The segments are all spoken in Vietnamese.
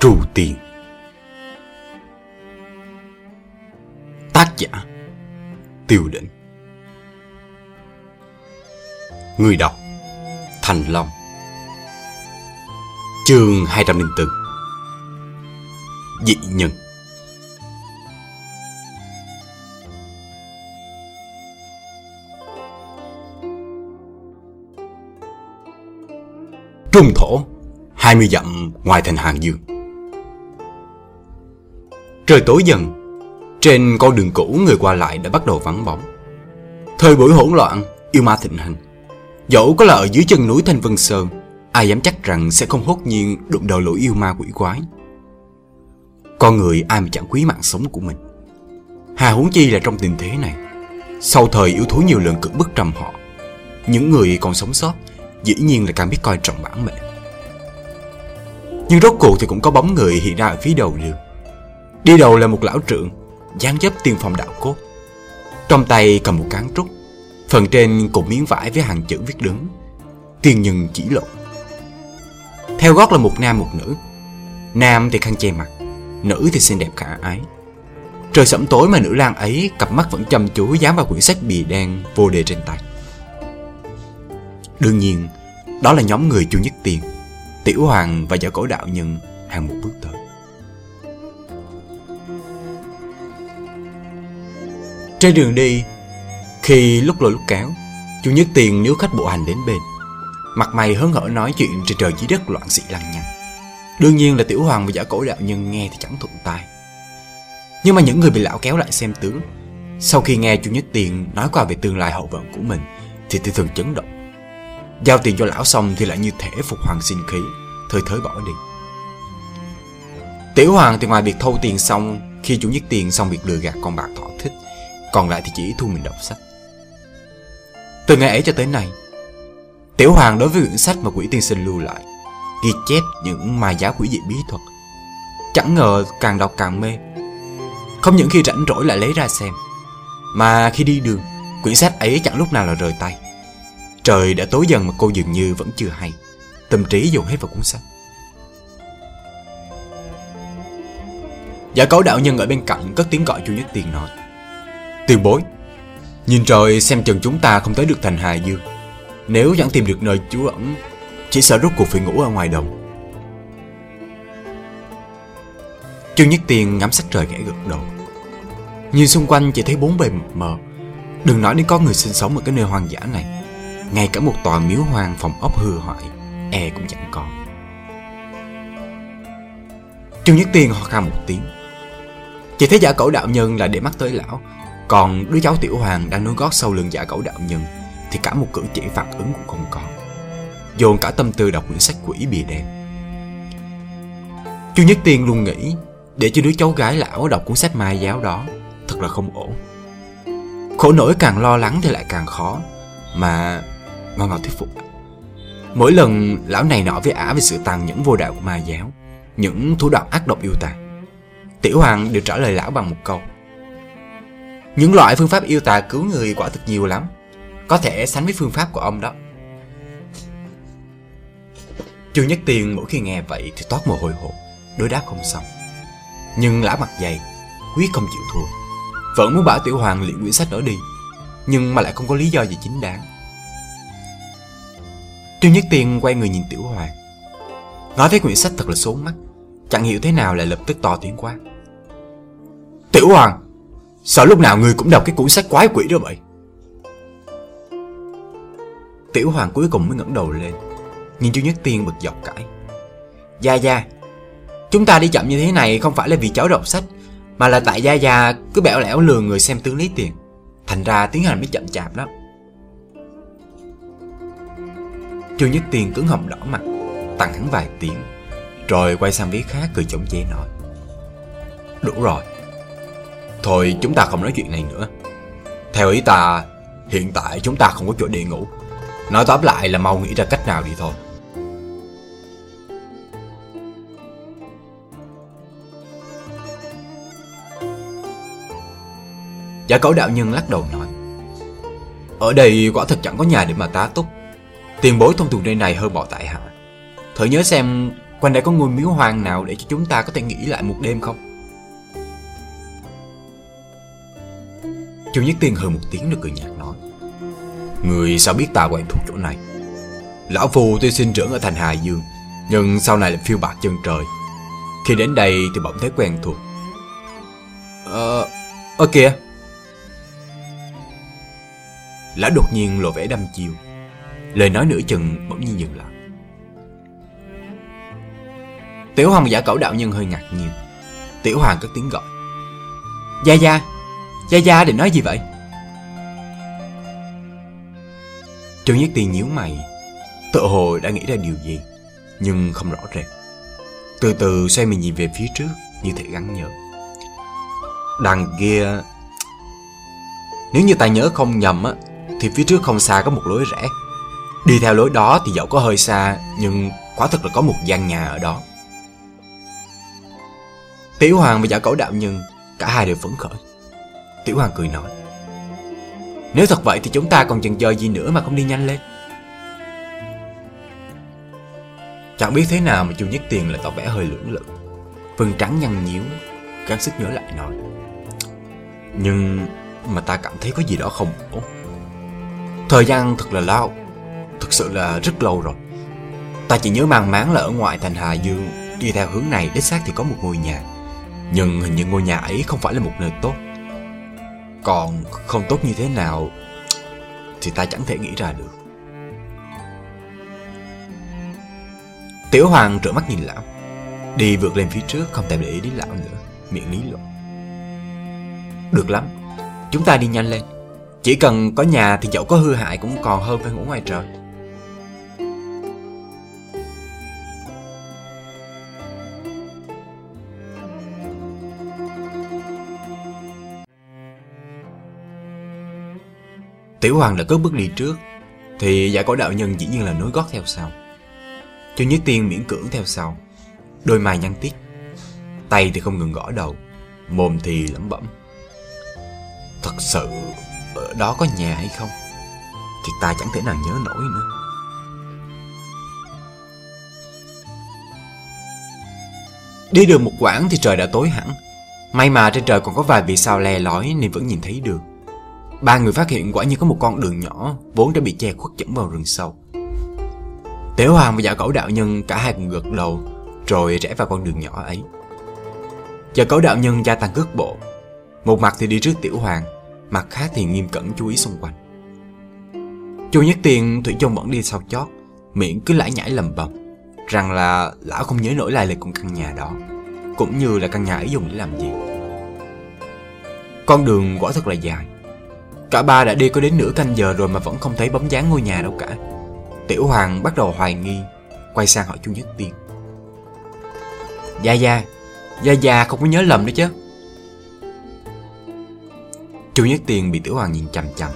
Trù Tiền. Tác giả, Tiêu Định. Người đọc, Thành Long. Chương 204 Dị nhân. Trung thổ 20 dặm ngoài thành Hàng Dương. Trời tối dần, Trên con đường cũ người qua lại đã bắt đầu vắng bóng. Thời buổi hỗn loạn, Yêu ma thịnh hành. Dẫu có là ở dưới chân núi Thanh Vân Sơn, Ai dám chắc rằng sẽ không hốt nhiên đụng đầu lũ yêu ma quỷ quái. Con người ai mà chẳng quý mạng sống của mình. Hà huống chi là trong tình thế này, Sau thời yếu thú nhiều lần cưỡng bức trầm họ, Những người còn sống sót Dĩ nhiên là càng biết coi trọng bản mệnh. Nhưng rốt cuộc thì cũng có bóng người hiện ra ở phía đầu đường. Đi đầu là một lão trượng dáng dấp tiên phong đạo cốt. Trong tay cầm một cán trúc, Phần trên cùng miếng vải với hàng chữ viết đứng, Tiên nhân chỉ lộ. Theo gót là một nam một nữ. Nam thì khăn che mặt, Nữ thì xinh đẹp khả ái. Trời sẫm tối mà nữ lang ấy Cặp mắt vẫn chăm chú dán vào quyển sách bì đen Vô đề trên tay. Đương nhiên, Đó là nhóm người chu nhất tiền Tiểu hoàng và giả cổ đạo nhân Hàng một bước tới. Trên đường đi, Khi lúc lội lúc kéo Chú Nhất Tiền nếu khách bộ hành đến bên. Mặt mày hớn hở nói chuyện trên trời dưới đất loạn xị lăng nhăng. Đương nhiên là Tiểu Hoàng và giả cổ đạo nhân nghe thì chẳng thuận tai. Nhưng mà những người bị lão kéo lại xem tướng, Sau khi nghe chú Nhất Tiền nói qua về tương lai hậu vận của mình, Thì tư thường chấn động. Giao tiền cho lão xong thì lại như thể phục hoàng sinh khí Thời thới bỏ đi. Tiểu Hoàng thì ngoài việc thâu tiền xong, Khi chủ Nhất Tiền xong việc lừa gạt con bạc thọ thích còn lại thì chỉ thu mình đọc sách. Từ ngày ấy cho tới nay, Tiểu Hoàng đối với quyển sách mà quỷ tiên sinh lưu lại, Ghi chép những mai giáo quỷ dị bí thuật, Chẳng ngờ càng đọc càng mê. Không những khi rảnh rỗi lại lấy ra xem, Mà khi đi đường, Quyển sách ấy chẳng lúc nào là rời tay. Trời đã tối dần mà cô dường như vẫn chưa hay, Tâm trí dồn hết vào cuốn sách. Giả cấu đạo nhân ở bên cạnh cất tiếng gọi chu nhất tiền nói Tiền bối, Nhìn trời xem chừng chúng ta không tới được thành Hà Dương. Nếu chẳng tìm được nơi trú ẩn, Chỉ sợ rốt cuộc phải ngủ ở ngoài đồng. Trương Nhất Tiên ngắm sắc trời gãy gật đầu. Nhìn xung quanh chỉ thấy bốn bề mờ. Đừng nói đến có người sinh sống ở cái nơi hoang dã này. Ngay cả một tòa miếu hoang phòng ốc hư hoại E cũng chẳng còn Trương Nhất Tiên ho khan một tiếng. Chỉ thấy giả cẩu đạo nhân là để mắt tới lão còn đứa cháu Tiểu Hoàng đang nối gót sau lưng giả cẩu đạo nhân, Thì cả một cử chỉ phản ứng cũng không còn Dồn cả tâm tư đọc quyển sách quỷ bìa đen. Chu Nhất Tiên luôn nghĩ, Để cho đứa cháu gái lão đọc cuốn sách mai giáo đó, Thật là không ổn. Khổ nổi càng lo lắng thì lại càng khó, Mà ngon ngọt thuyết phục. Mỗi lần lão này nọ với ả về sự tàn nhẫn vô đạo của ma giáo, Những thủ đoạn ác độc yêu tà Tiểu Hoàng đều trả lời lão bằng một câu những loại phương pháp yêu tà cứu người quả thực nhiều lắm. Có thể sánh với phương pháp của ông đó. Trương Nhất Tiên mỗi khi nghe vậy thì toát mồ hôi hột, Đối đáp không xong. Nhưng lã mặt dày Quyết không chịu thua. Vẫn muốn bảo Tiểu Hoàng luyện quyển sách đó đi, Nhưng mà lại không có lý do gì chính đáng. Trương Nhất Tiên quay người nhìn Tiểu Hoàng. Nói thấy quyển sách thật là số mắt Chẳng hiểu thế nào lại lập tức to tiếng quá. Tiểu Hoàng Sao lúc nào người cũng đọc cái cuốn sách quái quỷ đó vậy? Tiểu hoàng cuối cùng mới ngẩng đầu lên, nhìn chú Nhất Tiên bực dọc cãi. Gia Gia, Chúng ta đi chậm như thế này không phải là vì cháu đọc sách, Mà là tại Gia Gia cứ bẻo lẻo lừa người xem tướng lấy tiền. Thành ra tiến hành mới chậm chạp đó Chu Nhất Tiên cứng họng đỏ mặt, Tặng hắn vài tiếng, Rồi quay sang phía khác cười chống chế nói. Đủ rồi Thôi, chúng ta không nói chuyện này nữa. Theo ý ta, Hiện tại chúng ta không có chỗ để ngủ. Nói tóm lại là mau nghĩ ra cách nào đi thôi. Giả cẩu đạo nhân lắc đầu nói, Ở đây quả thật chẳng có nhà để mà tá túc. Tiền bối thông thường nơi này hơi bỏ tại hạ. Thử nhớ xem Quanh đây có ngôi miếu hoang nào để cho chúng ta có thể nghỉ lại một đêm không? Chu Nhất Tiên hừ một tiếng rồi cười nhạt nói. Người sao biết ta quen thuộc chỗ này? Lão Phù tuy sinh trưởng ở thành Hà Dương, Nhưng sau này là phiêu bạc chân trời. Khi đến đây thì bỗng thấy quen thuộc. Ờ... Ờ kìa. Lão đột nhiên lộ vẻ đăm chiêu. Lời nói nửa chừng bỗng nhiên dừng lại. Tiểu Hoàng giả cẩu đạo nhân hơi ngạc nhiên. Tiểu Hoàng cất tiếng gọi. Gia Gia Gia Gia định nói gì vậy? Trương Nhất Tiên nhíu mày. Tự hồ đã nghĩ ra điều gì, Nhưng không rõ rệt. Từ từ xoay mình nhìn về phía trước, Như thể gắn nhớ. Đằng kia, Nếu như ta nhớ không nhầm á, Thì phía trước không xa có một lối rẽ. Đi theo lối đó thì dẫu có hơi xa, Nhưng quả thật là có một gian nhà ở đó. Tiểu Hoàng và giả cẩu đạo nhân, Cả hai đều phấn khởi. Tiểu Hoàng cười nói, Nếu thật vậy thì chúng ta còn chần chờ gì nữa mà không đi nhanh lên? Chẳng biết thế nào mà chu Nhất Tiền lại tỏ vẻ hơi lưỡng lự. Phần trắng nhăn nhíu, Gắng sức nhớ lại nói, Nhưng mà ta cảm thấy có gì đó không ổn. Thời gian thật là lâu Thực sự là rất lâu rồi. Ta chỉ nhớ mang máng là ở ngoài thành Hà Dương, Đi theo hướng này đích xác thì có một ngôi nhà. Nhưng hình như ngôi nhà ấy không phải là một nơi tốt. Còn không tốt như thế nào, Thì ta chẳng thể nghĩ ra được. Tiểu Hoàng trợn mắt nhìn lão, Đi vượt lên phía trước, không thèm để ý đến lão nữa, Miệng lý luận Được lắm, Chúng ta đi nhanh lên. Chỉ cần có nhà thì dẫu có hư hại cũng còn hơn phải ngủ ngoài trời. Tiểu Hoàng đã cất bước đi trước. Thì giả cổ đạo nhân dĩ nhiên là nối gót theo sau. Cho Nhất Tiên miễn cưỡng theo sau. Đôi mày nhăn tít. Tay thì không ngừng gõ đầu, Mồm thì lẩm bẩm. Thật sự, ở đó có nhà hay không? Thì ta chẳng thể nào nhớ nổi nữa. Đi được một quãng thì trời đã tối hẳn. May mà trên trời còn có vài vì sao le lói nên vẫn nhìn thấy được. Ba người phát hiện quả như có một con đường nhỏ, Vốn đã bị che khuất dẫn vào rừng sâu. Tiểu Hoàng và giả cẩu đạo nhân cả hai cùng gật đầu, Rồi rẽ vào con đường nhỏ ấy. Giả cẩu đạo nhân gia tăng cước bộ. Một mặt thì đi trước Tiểu Hoàng, Mặt khác thì nghiêm cẩn chú ý xung quanh. Chu Nhất Tiên Thủy chung vẫn đi sau chót, Miệng cứ lải nhải lầm bầm, Rằng là lão không nhớ nổi lại lịch của căn nhà đó, Cũng như là căn nhà ấy dùng để làm gì. Con đường quả thật là dài Cả ba đã đi có đến nửa canh giờ rồi mà vẫn không thấy bóng dáng ngôi nhà đâu cả. Tiểu Hoàng bắt đầu hoài nghi, Quay sang hỏi Chu Nhất Tiên. Gia Gia Gia Gia không có nhớ lầm nữa chứ? Chu Nhất Tiên bị Tiểu Hoàng nhìn chằm chằm,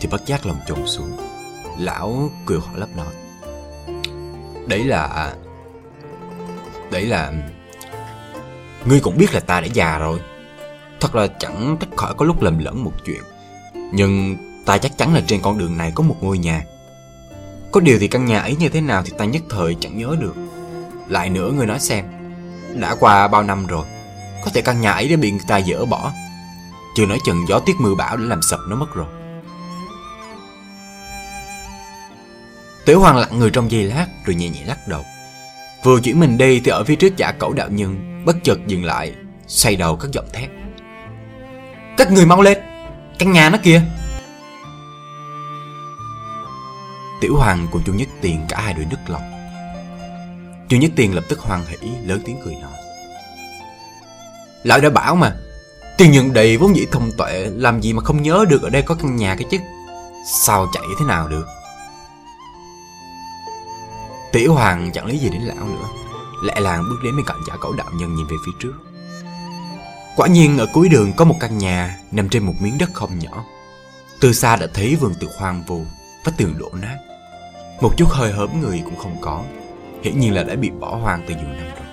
Thì bất giác lòng trùng xuống. Lão cười hỏi lấp nói Đấy là Đấy là, Ngươi cũng biết là ta đã già rồi. Thật là chẳng trách khỏi có lúc lầm lẫn một chuyện. Nhưng ta chắc chắn là trên con đường này có một ngôi nhà. Có điều thì căn nhà ấy như thế nào thì ta nhất thời chẳng nhớ được. Lại nữa người nói xem, Đã qua bao năm rồi, Có thể căn nhà ấy đã bị người ta dỡ bỏ. Chưa nói chừng gió tuyết mưa bão đã làm sập nó mất rồi. Tiểu Hoàng lặng người trong giây lát rồi nhẹ nhẹ lắc đầu. Vừa chuyển mình đi thì ở phía trước giả cẩu đạo nhân Bất chợt dừng lại, Xoay đầu các giọng thét. Các người mau lên! Căn nhà nó kìa. Tiểu Hoàng cùng Chu Nhất Tiền, cả hai đôi nức lòng. Chu Nhất Tiền lập tức hoan hỉ lớn tiếng cười nói. Lão đã bảo mà, Tiền nhận đầy vốn dĩ thông tuệ, Làm gì mà không nhớ được ở đây có căn nhà cái chứ Sao chạy thế nào được? Tiểu Hoàng chẳng lý gì đến lão nữa Lẹ làng bước đến bên cạnh giả cẩu đạo nhân nhìn về phía trước. Quả nhiên ở cuối đường có một căn nhà Nằm trên một miếng đất không nhỏ. Từ xa đã thấy vườn tự hoang vu và tường đổ nát. Một chút hơi hớm người cũng không có. Hiển nhiên là đã bị bỏ hoang từ nhiều năm rồi.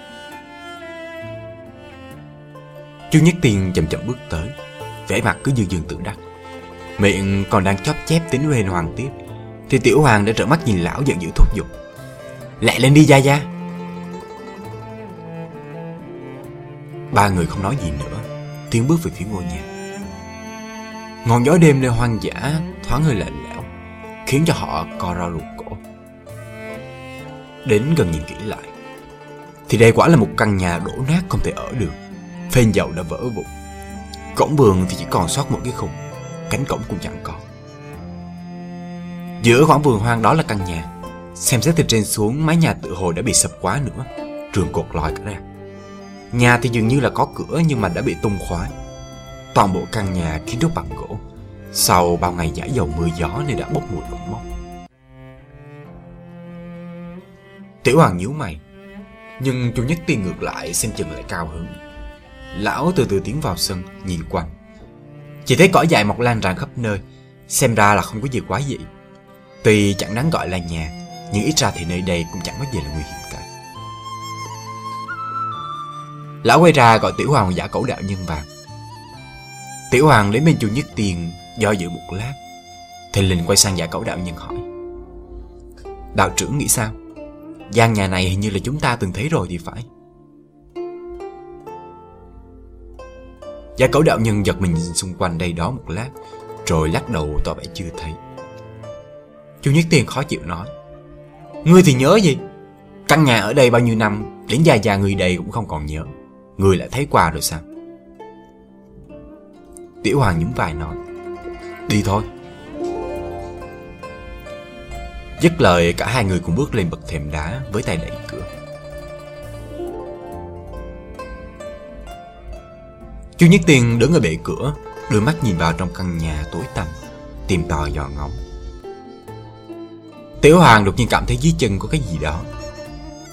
Chu Nhất Tiên chậm chậm bước tới, vẻ mặt cứ như dương tự đắc. Miệng còn đang chóp chép tính huên hoàng tiếp, Thì Tiểu Hoàng đã trở mắt nhìn lão giận dữ thúc giục. Lẹ lên đi, Gia Gia. Ba người không nói gì nữa Tiến bước về phía ngôi nhà. Ngọn gió đêm nơi hoang dã, Thoáng hơi lạnh lẽo, Khiến cho họ co ra ruột cổ. Đến gần nhìn kỹ lại, Thì đây quả là một căn nhà đổ nát không thể ở được. Phên dầu đã vỡ vụn. Cổng vườn thì chỉ còn sót một cái khung, Cánh cổng cũng chẳng còn Giữa khoảng vườn hoang đó là căn nhà. Xem xét từ trên xuống, mái nhà tự hồ đã bị sập quá nữa, Trường cột lòi cả ra. Nhà thì dường như là có cửa nhưng mà đã bị tung khóa. Toàn bộ căn nhà kiến trúc bằng gỗ. Sau bao ngày giải dầu mưa gió nên đã bốc mùi đụng mốc. Tiểu Hoàng nhíu mày, Nhưng chú nhất tiên ngược lại xem chừng lại cao hơn. Lão từ từ tiến vào sân, Nhìn quanh. Chỉ thấy cỏ dại mọc lan ràng khắp nơi, Xem ra là không có gì quá dị. Tuy chẳng đáng gọi là nhà, Nhưng ít ra thì nơi đây cũng chẳng có gì là nguy hiểm cả. Lão quay ra gọi Tiểu Hoàng giả cổ đạo nhân vào Tiểu Hoàng lấy bên chu nhất tiền Do dự một lát, thì Linh quay sang giả cổ đạo nhân hỏi, Đạo trưởng nghĩ sao? Gian nhà này hình như là chúng ta từng thấy rồi thì phải. Giả cẩu đạo nhân giật mình nhìn xung quanh đây đó một lát, Rồi lắc đầu tỏ vẻ chưa thấy. Chu Nhất Tiên khó chịu nói, Ngươi thì nhớ gì? Căn nhà ở đây bao nhiêu năm, Đến già già người đây cũng không còn nhớ người lại thấy quà rồi sao? Tiểu Hoàng nhún vai nói, Đi thôi. Dứt lời, cả hai người cùng bước lên bậc thềm đá Với tay đẩy cửa. Chu Nhất Tiên đứng ở bệ cửa, Đôi mắt nhìn vào trong căn nhà tối tăm, Tìm tòi dò ngóng. Tiểu Hoàng đột nhiên cảm thấy dưới chân có cái gì đó.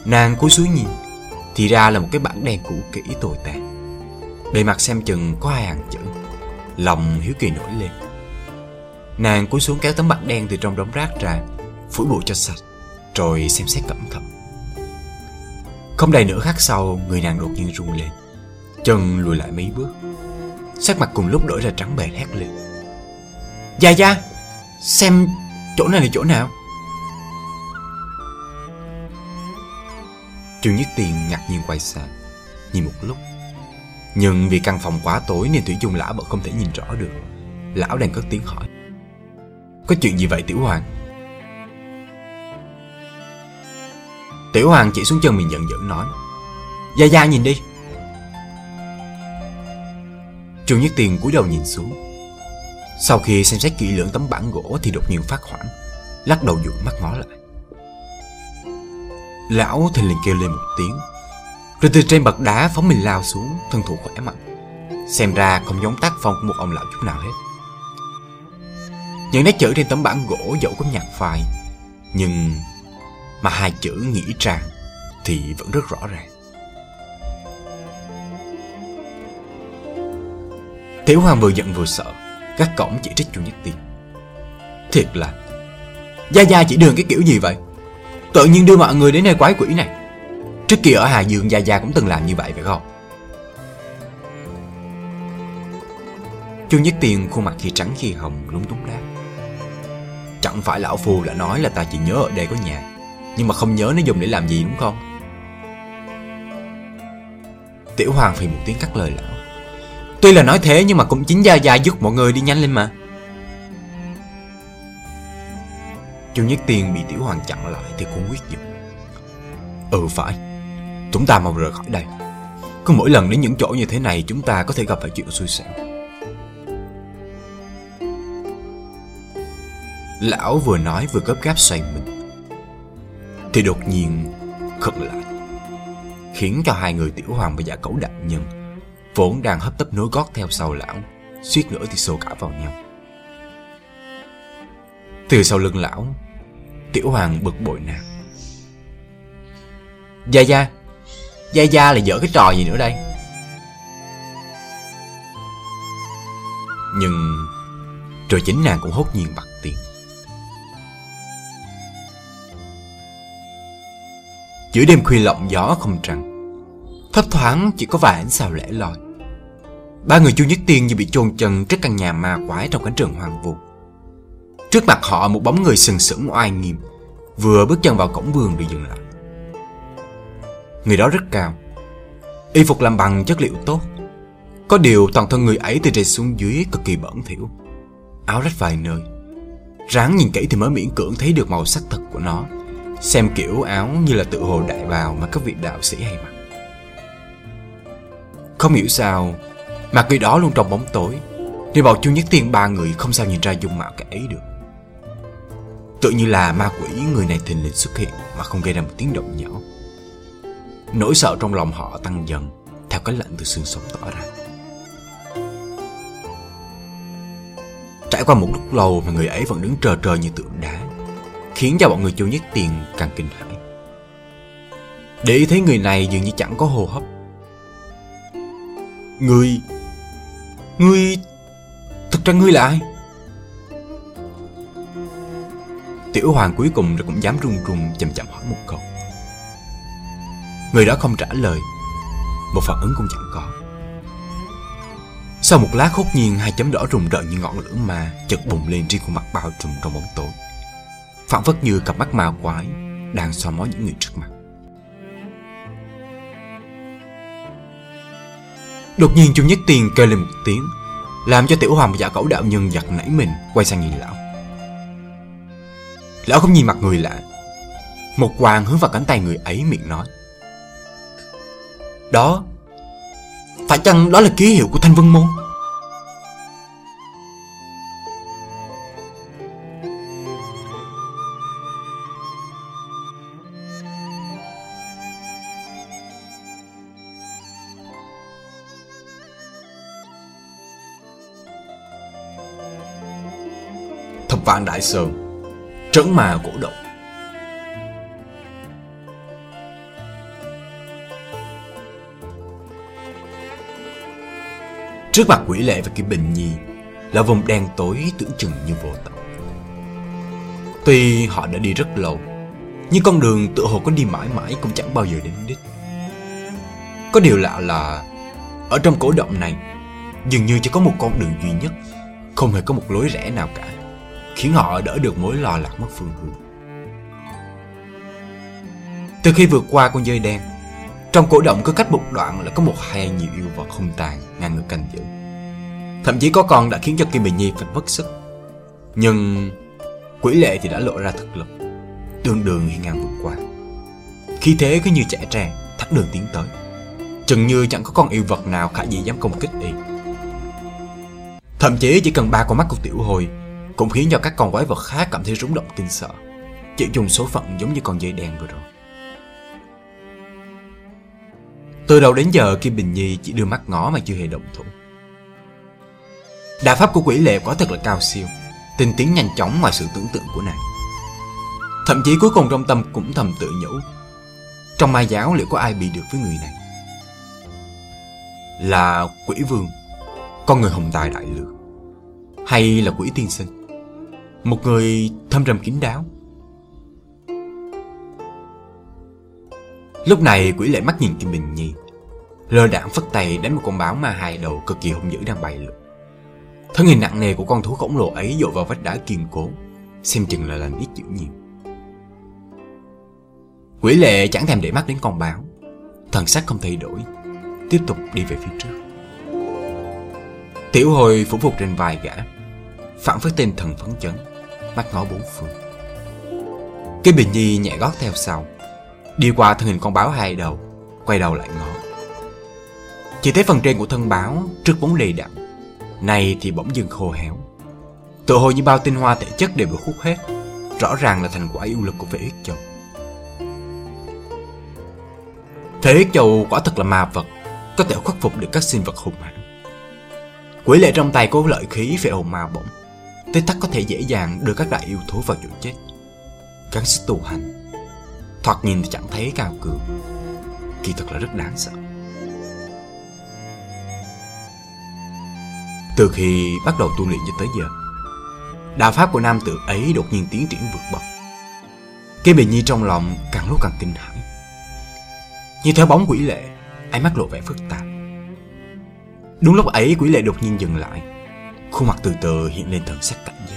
Nàng cúi xuống nhìn thì ra là một cái bảng đen cũ kỹ tồi tàn Bề mặt xem chừng có hai hàng chữ. Lòng hiếu kỳ nổi lên. Nàng cúi xuống kéo tấm bảng đen từ trong đống rác ra Phủi bụi cho sạch, Rồi xem xét cẩn thận. Không đầy nửa khắc sau, Người nàng đột nhiên run lên. Chân lùi lại mấy bước. Sắc mặt cùng lúc đổi ra trắng bệch hét lên. Gia Gia, Xem chỗ này là chỗ nào? Trương Nhất Tiền ngạc nhiên quay sang. Nhìn một lúc. Nhưng vì căn phòng quá tối Nên Thủy chung lão vẫn không thể nhìn rõ được. Lão đang cất tiếng hỏi. Có chuyện gì vậy, Tiểu Hoàng? Tiểu Hoàng chỉ xuống chân mình giận dữ nói. Gia Gia nhìn đi. Trương Nhất Tiền cúi đầu nhìn xuống. Sau khi xem xét kỹ lưỡng tấm bản gỗ Thì đột nhiên phát hoảng. Lắc đầu dụi mắt ngó lại. Lão thì liền kêu lên một tiếng. Rồi từ trên bậc đá phóng mình lao xuống, Thân thủ khỏe mạnh. Xem ra không giống tác phong của một ông lão chút nào hết. Những nét chữ trên tấm bảng gỗ dẫu có nhạt phai, Nhưng Mà hai chữ nghĩ tràng Thì vẫn rất rõ ràng. Tiểu Hoàng vừa giận vừa sợ các cổng chỉ trích chu nhất tiên. Thiệt là, Gia Gia chỉ đường cái kiểu gì vậy? Tự nhiên đưa mọi người đến nơi quái quỷ này. Trước kia ở Hà Dương, Gia Gia cũng từng làm như vậy, phải không? Chu Nhất Tiên khuôn mặt khi trắng khi hồng, lúng túng đáp. Chẳng phải lão phù đã nói là ta chỉ nhớ ở đây có nhà, Nhưng mà không nhớ nó dùng để làm gì đúng không? Tiểu Hoàng phì một tiếng cắt lời lão. Tuy là nói thế nhưng mà cũng chính Gia Gia giúp mọi người đi nhanh lên mà. Chu Nhất Tiên bị Tiểu Hoàng chặn lại thì cũng quyết giục. Ừ phải. Chúng ta mau rời khỏi đây. Cứ mỗi lần đến những chỗ như thế này, Chúng ta có thể gặp phải chuyện xui xẻo. Lão vừa nói vừa gấp gáp xoay mình. Thì đột nhiên, khựng lại. Khiến cho hai người Tiểu Hoàng và giả cẩu đại nhân, Vốn đang hấp tấp nối gót theo sau lão, Suýt nữa thì xô cả vào nhau. Từ sau lưng lão Tiểu Hoàng bực bội nào. Gia Gia Gia Gia là dở cái trò gì nữa đây? Nhưng Rồi chính nàng cũng hốt nhiên bật tiền. Giữa đêm khuya lộng gió không trăng, Thấp thoáng chỉ có vài ánh sao lẻ loi. Ba người chu nhất tiên như bị chôn chân trước căn nhà ma quái trong cánh rừng hoang vu. Trước mặt họ một bóng người sừng sững, oai nghiêm, Vừa bước chân vào cổng vườn bị dừng lại. Người đó rất cao, Y phục làm bằng chất liệu tốt. Có điều toàn thân người ấy từ trên xuống dưới cực kỳ bẩn thỉu. Áo rách vài nơi, Ráng nhìn kỹ thì mới miễn cưỡng thấy được màu sắc thật của nó. Xem kiểu áo như là tự hồ đại bào mà các vị đạo sĩ hay mặc. Không hiểu sao Mà người đó luôn trong bóng tối Nên bảo chu nhất tiên ba người không sao nhìn ra dung mạo cái ấy được. Tự như là ma quỷ, người này thình lình xuất hiện Mà không gây ra một tiếng động nhỏ. Nỗi sợ trong lòng họ tăng dần, Theo cái lạnh từ xương sống tỏ ra. Trải qua một lúc lâu mà người ấy vẫn đứng trờ trờ như tượng đá, Khiến cho bọn người chủ nhất tiền càng kinh hãi. Để ý thấy người này dường như chẳng có hô hấp. Người người Thực ra ngươi là ai? Tiểu hoàng cuối cùng rồi cũng dám run run chậm chậm hỏi một câu. Người đó không trả lời, Một phản ứng cũng chẳng có. Sau một lát hốt nhiên, Hai chấm đỏ rùng rợn như ngọn lửa mà Chợt bùng lên trên khuôn mặt bao trùm trong bóng tối. Phản phất như cặp mắt ma quái Đang soi mói những người trước mặt. Đột nhiên Trung Nhất Tiền kêu lên một tiếng, Làm cho tiểu hoàng và giả cẩu đạo nhân giật nảy mình, Quay sang nhìn lão. Lão không nhìn mặt người lạ. Một quàng hướng vào cánh tay người ấy miệng nói. Đó, Phải chăng đó là ký hiệu của Thanh Vân Môn? Thập vạn đại sơn. Trấn mà cổ động. Trước mặt quỷ lệ và Kim Bình Nhi, Là vùng đen tối tưởng chừng như vô tận. Tuy họ đã đi rất lâu, Nhưng con đường tựa hồ có đi mãi mãi cũng chẳng bao giờ đến đích. Có điều lạ là, Ở trong cổ động này, Dường như chỉ có một con đường duy nhất, Không hề có một lối rẽ nào cả. Khiến họ đỡ được mối lo lạc mất phương hướng. Từ khi vượt qua con dơi đen, Trong cổ động cứ cách một đoạn là có một hai nhiều yêu vật hung tàn ngang ngược canh giữ. Thậm chí có con đã khiến cho Kim Bình Nhi phải mất sức. Nhưng quỷ lệ thì đã lộ ra thực lực, Tương đường hiên ngang vượt qua. Khi thế cứ như trẻ tre, thắt đường tiến tới. Chừng như chẳng có con yêu vật nào khả dĩ dám công kích y. Thậm chí chỉ cần ba con mắt của tiểu hồi cũng khiến cho các con quái vật khác cảm thấy rúng động, kinh sợ. Chỉ dùng số phận giống như con dây đen vừa rồi. Từ đầu đến giờ, Kim Bình Nhi chỉ đưa mắt ngó mà chưa hề động thủ. Đà pháp của quỷ lệ quả thật là cao siêu, Tinh tiến nhanh chóng ngoài sự tưởng tượng của nàng. Thậm chí cuối cùng trong tâm cũng thầm tự nhủ, Trong ma giáo liệu có ai bị được với người này? Là quỷ vương, Con người hồng tài đại lược, Hay là quỷ tiên sinh? Một người thâm trầm kín đáo. Lúc này quỷ lệ mắt nhìn Kim Bình Nhi. Lơ đảng phất tay đánh một con báo ma hai đầu cực kỳ hung dữ đang bay lượn. Thân hình nặng nề của con thú khổng lồ ấy dội vào vách đá kiên cố, Xem chừng là làm ít dữ nhiều. Quỷ lệ chẳng thèm để mắt đến con báo. Thần sắc không thay đổi, Tiếp tục đi về phía trước. Tiểu hồi phủ phục trên vai gã, Phản với tên thần phấn chấn. Mắt ngó bốn phương. Cái bình nhi nhẹ gót theo sau. Đi qua thân hình con báo hai đầu, Quay đầu lại ngó. Chỉ thấy phần trên của thân báo Trước vốn đầy đặn Này thì bỗng dưng khô héo. Tự hồ như bao tinh hoa thể chất đều bị hút hết, Rõ ràng là thành quả yêu lực của vệ huyết châu. Thể huyết châu quả thật là ma vật, Có thể khắc phục được các sinh vật hùng hãn. Quỷ lệ trong tay có lợi khí về hồn ma bổng. Tới tắc có thể dễ dàng đưa các đại yêu thú vào chỗ chết. Gắng sức tu hành. Thoạt nhìn thì chẳng thấy cao cường. Kỳ thật là rất đáng sợ. Từ khi bắt đầu tu luyện cho tới giờ, Đạo pháp của nam tử ấy đột nhiên tiến triển vượt bậc. Cái bình nhi trong lòng càng lúc càng kinh hãi. Như theo bóng quỷ lệ, Ánh mắt lộ vẻ phức tạp. Đúng lúc ấy, quỷ lệ đột nhiên dừng lại. Khuôn mặt từ từ hiện lên thần sắc cảnh giác.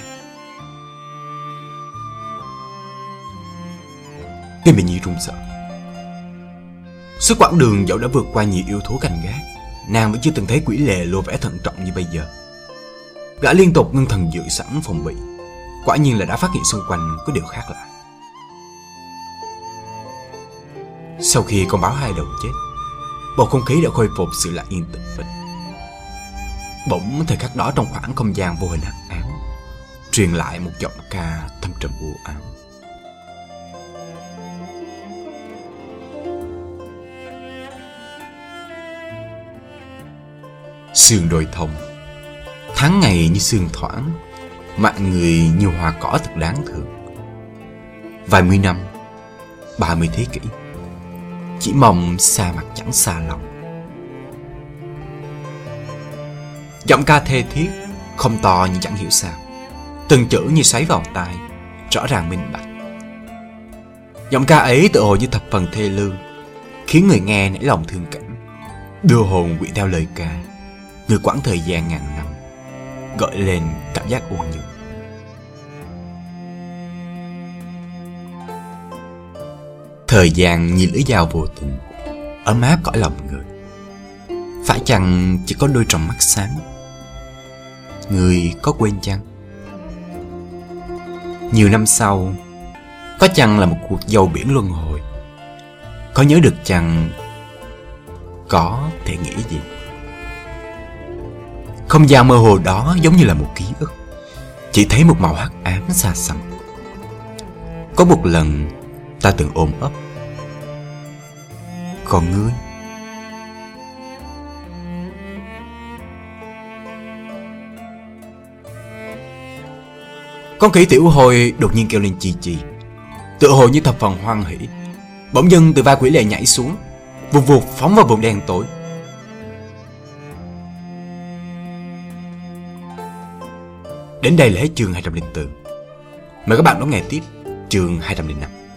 Cây bình nhi run sợ. Suốt quãng đường dẫu đã vượt qua nhiều yêu thú canh gác, Nàng vẫn chưa từng thấy quỷ lệ lộ vẻ thận trọng như bây giờ. Gã liên tục ngưng thần dự sẵn phòng bị, Quả nhiên là đã phát hiện xung quanh có điều khác lạ. Sau khi con báo hai đầu chết, Bầu không khí đã khôi phục sự lặng yên tĩnh vĩnh Bỗng thời khắc đó trong khoảng không gian vô hình hắc ám, Truyền lại một giọng ca thâm trầm u ám. Sương đồi thông, Tháng ngày như sương thoảng, Mạng người như hoa cỏ thật đáng thương. Vài mươi năm, Ba mươi thế kỷ, Chỉ mong xa mặt chẳng xa lòng. Giọng ca thê thiết, Không to nhưng chẳng hiểu sao. Từng chữ như xoáy vào tai, Rõ ràng minh bạch. Giọng ca ấy tự hồ như thập phần thê lương, Khiến người nghe nảy lòng thương cảm. Đưa hồn quỵ theo lời ca, Người quãng thời gian ngàn năm, Gợi lên cảm giác u nhược. Thời gian như lưỡi dao vô tình, Ấm áp cõi lòng người. Phải chăng chỉ có đôi tròng mắt sáng? Người có quên chăng? Nhiều năm sau, Có chăng là một cuộc dầu biển luân hồi? Có nhớ được chăng Có thể nghĩ gì? Không gian mơ hồ đó giống như là một ký ức, Chỉ thấy một màu hắc ám xa xăm. Có một lần ta từng ôm ấp. Còn ngươi? Con khỉ tiểu hồi đột nhiên kêu lên chi chi Tựa hồ như thập phần hoan hỷ. Bỗng dưng từ vai quỷ lệ nhảy xuống, Vụt vụt phóng vào vùng đen tối. Đến đây là hết chương 204 Mời các bạn đón nghe tiếp chương 205